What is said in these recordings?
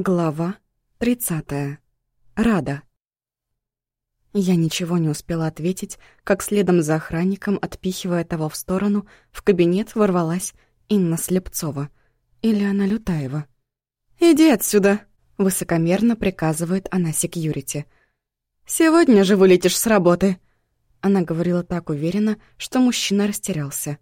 Глава 30. Рада. Я ничего не успела ответить, как следом за охранником, отпихивая того в сторону, в кабинет ворвалась Инна Слепцова. Или она Лютаева. «Иди отсюда!» — высокомерно приказывает она секьюрити. «Сегодня же вылетишь с работы!» Она говорила так уверенно, что мужчина растерялся.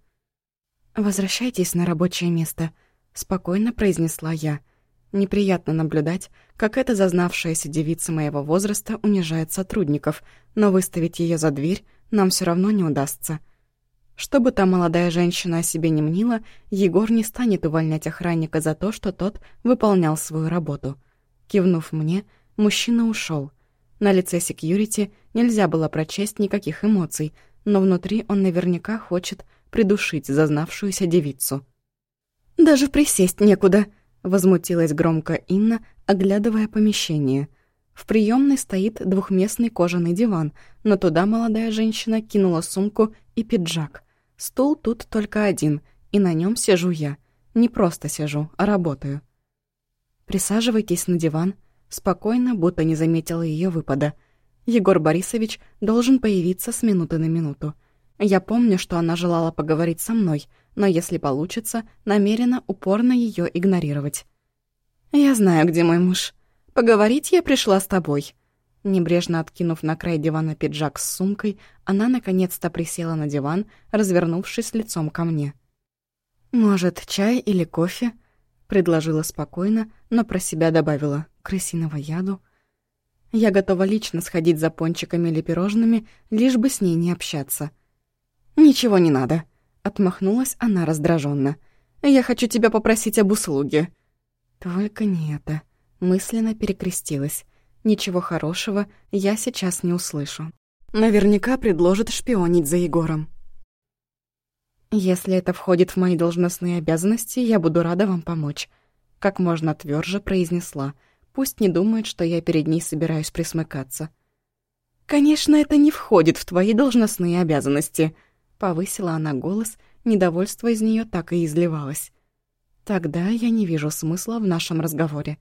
«Возвращайтесь на рабочее место», — спокойно произнесла я — Неприятно наблюдать, как эта зазнавшаяся девица моего возраста унижает сотрудников, но выставить ее за дверь нам все равно не удастся. Что бы та молодая женщина о себе не мнила, Егор не станет увольнять охранника за то, что тот выполнял свою работу. Кивнув мне, мужчина ушел. На лице секьюрити нельзя было прочесть никаких эмоций, но внутри он наверняка хочет придушить зазнавшуюся девицу. «Даже присесть некуда», Возмутилась громко Инна, оглядывая помещение. В приемной стоит двухместный кожаный диван, но туда молодая женщина кинула сумку и пиджак. Стул тут только один, и на нем сижу я. Не просто сижу, а работаю. Присаживайтесь на диван. Спокойно, будто не заметила ее выпада. Егор Борисович должен появиться с минуты на минуту. Я помню, что она желала поговорить со мной, но если получится, намерена упорно ее игнорировать. «Я знаю, где мой муж. Поговорить я пришла с тобой». Небрежно откинув на край дивана пиджак с сумкой, она наконец-то присела на диван, развернувшись лицом ко мне. «Может, чай или кофе?» — предложила спокойно, но про себя добавила «крысиного яду». «Я готова лично сходить за пончиками или пирожными, лишь бы с ней не общаться». «Ничего не надо», — отмахнулась она раздраженно. «Я хочу тебя попросить об услуге». «Только не это», — мысленно перекрестилась. «Ничего хорошего я сейчас не услышу. Наверняка предложит шпионить за Егором». «Если это входит в мои должностные обязанности, я буду рада вам помочь», — как можно тверже произнесла. Пусть не думает, что я перед ней собираюсь присмыкаться. «Конечно, это не входит в твои должностные обязанности», Повысила она голос, недовольство из нее так и изливалось. Тогда я не вижу смысла в нашем разговоре.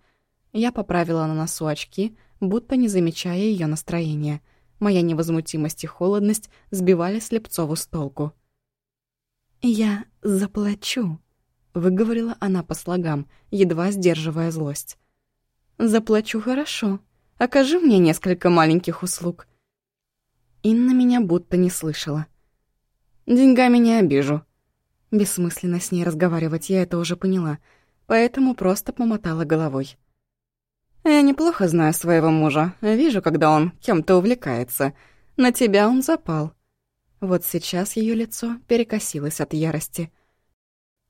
Я поправила на носу очки, будто не замечая ее настроения. Моя невозмутимость и холодность сбивали Слепцову с толку. «Я заплачу», — выговорила она по слогам, едва сдерживая злость. «Заплачу хорошо. Окажи мне несколько маленьких услуг». Инна меня будто не слышала. Деньгами не обижу. Бессмысленно с ней разговаривать, я это уже поняла, поэтому просто помотала головой. Я неплохо знаю своего мужа, вижу, когда он кем-то увлекается. На тебя он запал. Вот сейчас ее лицо перекосилось от ярости.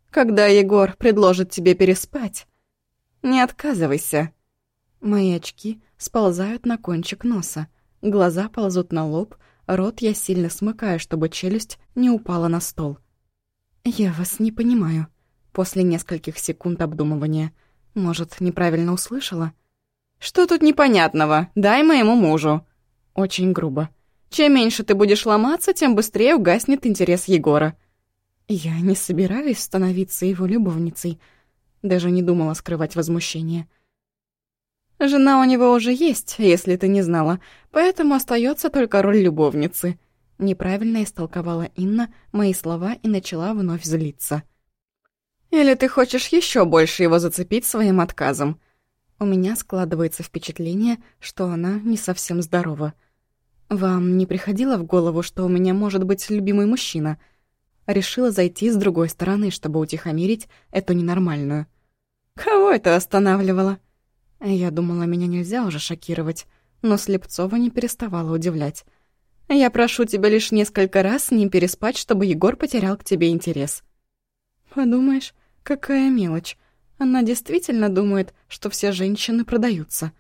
Когда Егор предложит тебе переспать, не отказывайся. Мои очки сползают на кончик носа, глаза ползут на лоб, Рот я сильно смыкаю, чтобы челюсть не упала на стол. «Я вас не понимаю». После нескольких секунд обдумывания. Может, неправильно услышала? «Что тут непонятного? Дай моему мужу». Очень грубо. «Чем меньше ты будешь ломаться, тем быстрее угаснет интерес Егора». Я не собираюсь становиться его любовницей. Даже не думала скрывать возмущение. Жена у него уже есть, если ты не знала, поэтому остается только роль любовницы». Неправильно истолковала Инна мои слова и начала вновь злиться. «Или ты хочешь еще больше его зацепить своим отказом?» У меня складывается впечатление, что она не совсем здорова. «Вам не приходило в голову, что у меня может быть любимый мужчина?» Решила зайти с другой стороны, чтобы утихомирить эту ненормальную. «Кого это останавливало?» Я думала, меня нельзя уже шокировать, но Слепцова не переставала удивлять. «Я прошу тебя лишь несколько раз с ним переспать, чтобы Егор потерял к тебе интерес». «Подумаешь, какая мелочь. Она действительно думает, что все женщины продаются.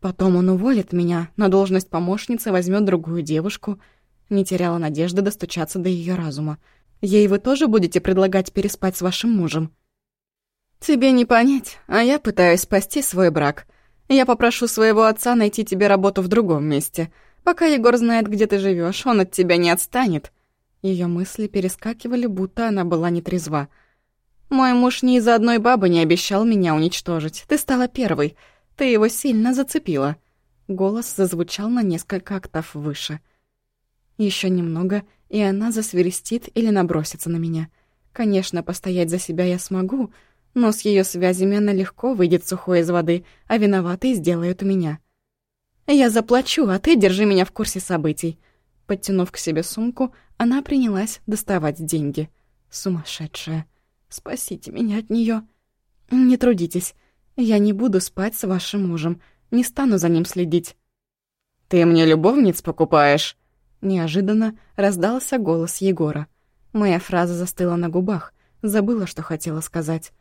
Потом он уволит меня, на должность помощницы возьмет другую девушку». Не теряла надежды достучаться до ее разума. «Ей вы тоже будете предлагать переспать с вашим мужем?» «Тебе не понять, а я пытаюсь спасти свой брак. Я попрошу своего отца найти тебе работу в другом месте. Пока Егор знает, где ты живешь, он от тебя не отстанет». Ее мысли перескакивали, будто она была нетрезва. Мой муж ни из одной бабы не обещал меня уничтожить. Ты стала первой. Ты его сильно зацепила». Голос зазвучал на несколько октав выше. Еще немного, и она засверестит или набросится на меня. Конечно, постоять за себя я смогу, но с ее связями она легко выйдет сухой из воды, а виноватый сделают у меня. «Я заплачу, а ты держи меня в курсе событий». Подтянув к себе сумку, она принялась доставать деньги. Сумасшедшая. Спасите меня от нее. Не трудитесь. Я не буду спать с вашим мужем. Не стану за ним следить. «Ты мне любовниц покупаешь?» Неожиданно раздался голос Егора. Моя фраза застыла на губах. Забыла, что хотела сказать.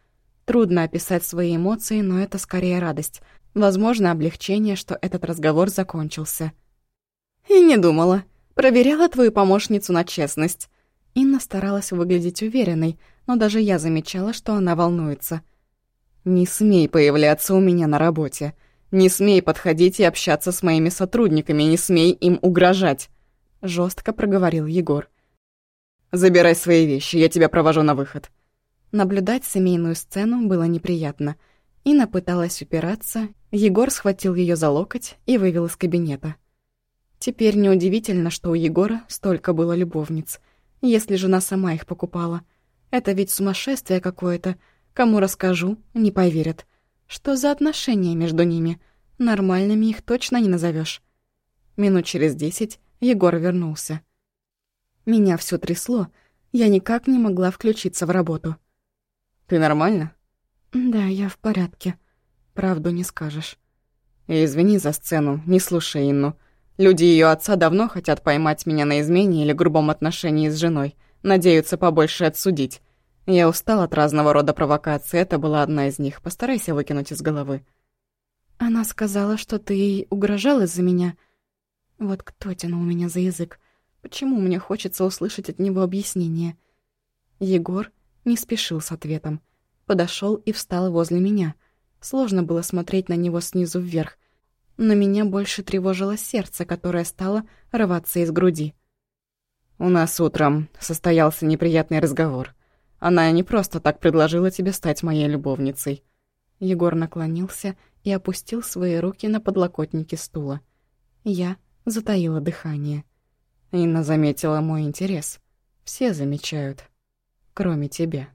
Трудно описать свои эмоции, но это скорее радость. Возможно, облегчение, что этот разговор закончился. «И не думала. Проверяла твою помощницу на честность». Инна старалась выглядеть уверенной, но даже я замечала, что она волнуется. «Не смей появляться у меня на работе. Не смей подходить и общаться с моими сотрудниками, не смей им угрожать», — жестко проговорил Егор. «Забирай свои вещи, я тебя провожу на выход». Наблюдать семейную сцену было неприятно. Инна пыталась упираться, Егор схватил ее за локоть и вывел из кабинета. Теперь неудивительно, что у Егора столько было любовниц, если жена сама их покупала — это ведь сумасшествие какое-то. Кому расскажу, не поверят. Что за отношения между ними? Нормальными их точно не назовешь. Минут через десять Егор вернулся. Меня все трясло, я никак не могла включиться в работу. «Ты нормально?» «Да, я в порядке. Правду не скажешь». «Извини за сцену, не слушай Инну. Люди ее отца давно хотят поймать меня на измене или грубом отношении с женой. Надеются побольше отсудить. Я устал от разного рода провокаций, это была одна из них. Постарайся выкинуть из головы. Она сказала, что ты ей угрожал из-за меня. Вот кто тянул меня за язык? Почему мне хочется услышать от него объяснение? Егор не спешил с ответом. Подошел и встал возле меня. Сложно было смотреть на него снизу вверх. Но меня больше тревожило сердце, которое стало рваться из груди. «У нас утром состоялся неприятный разговор. Она не просто так предложила тебе стать моей любовницей». Егор наклонился и опустил свои руки на подлокотники стула. Я затаила дыхание. Инна заметила мой интерес. Все замечают, кроме тебя.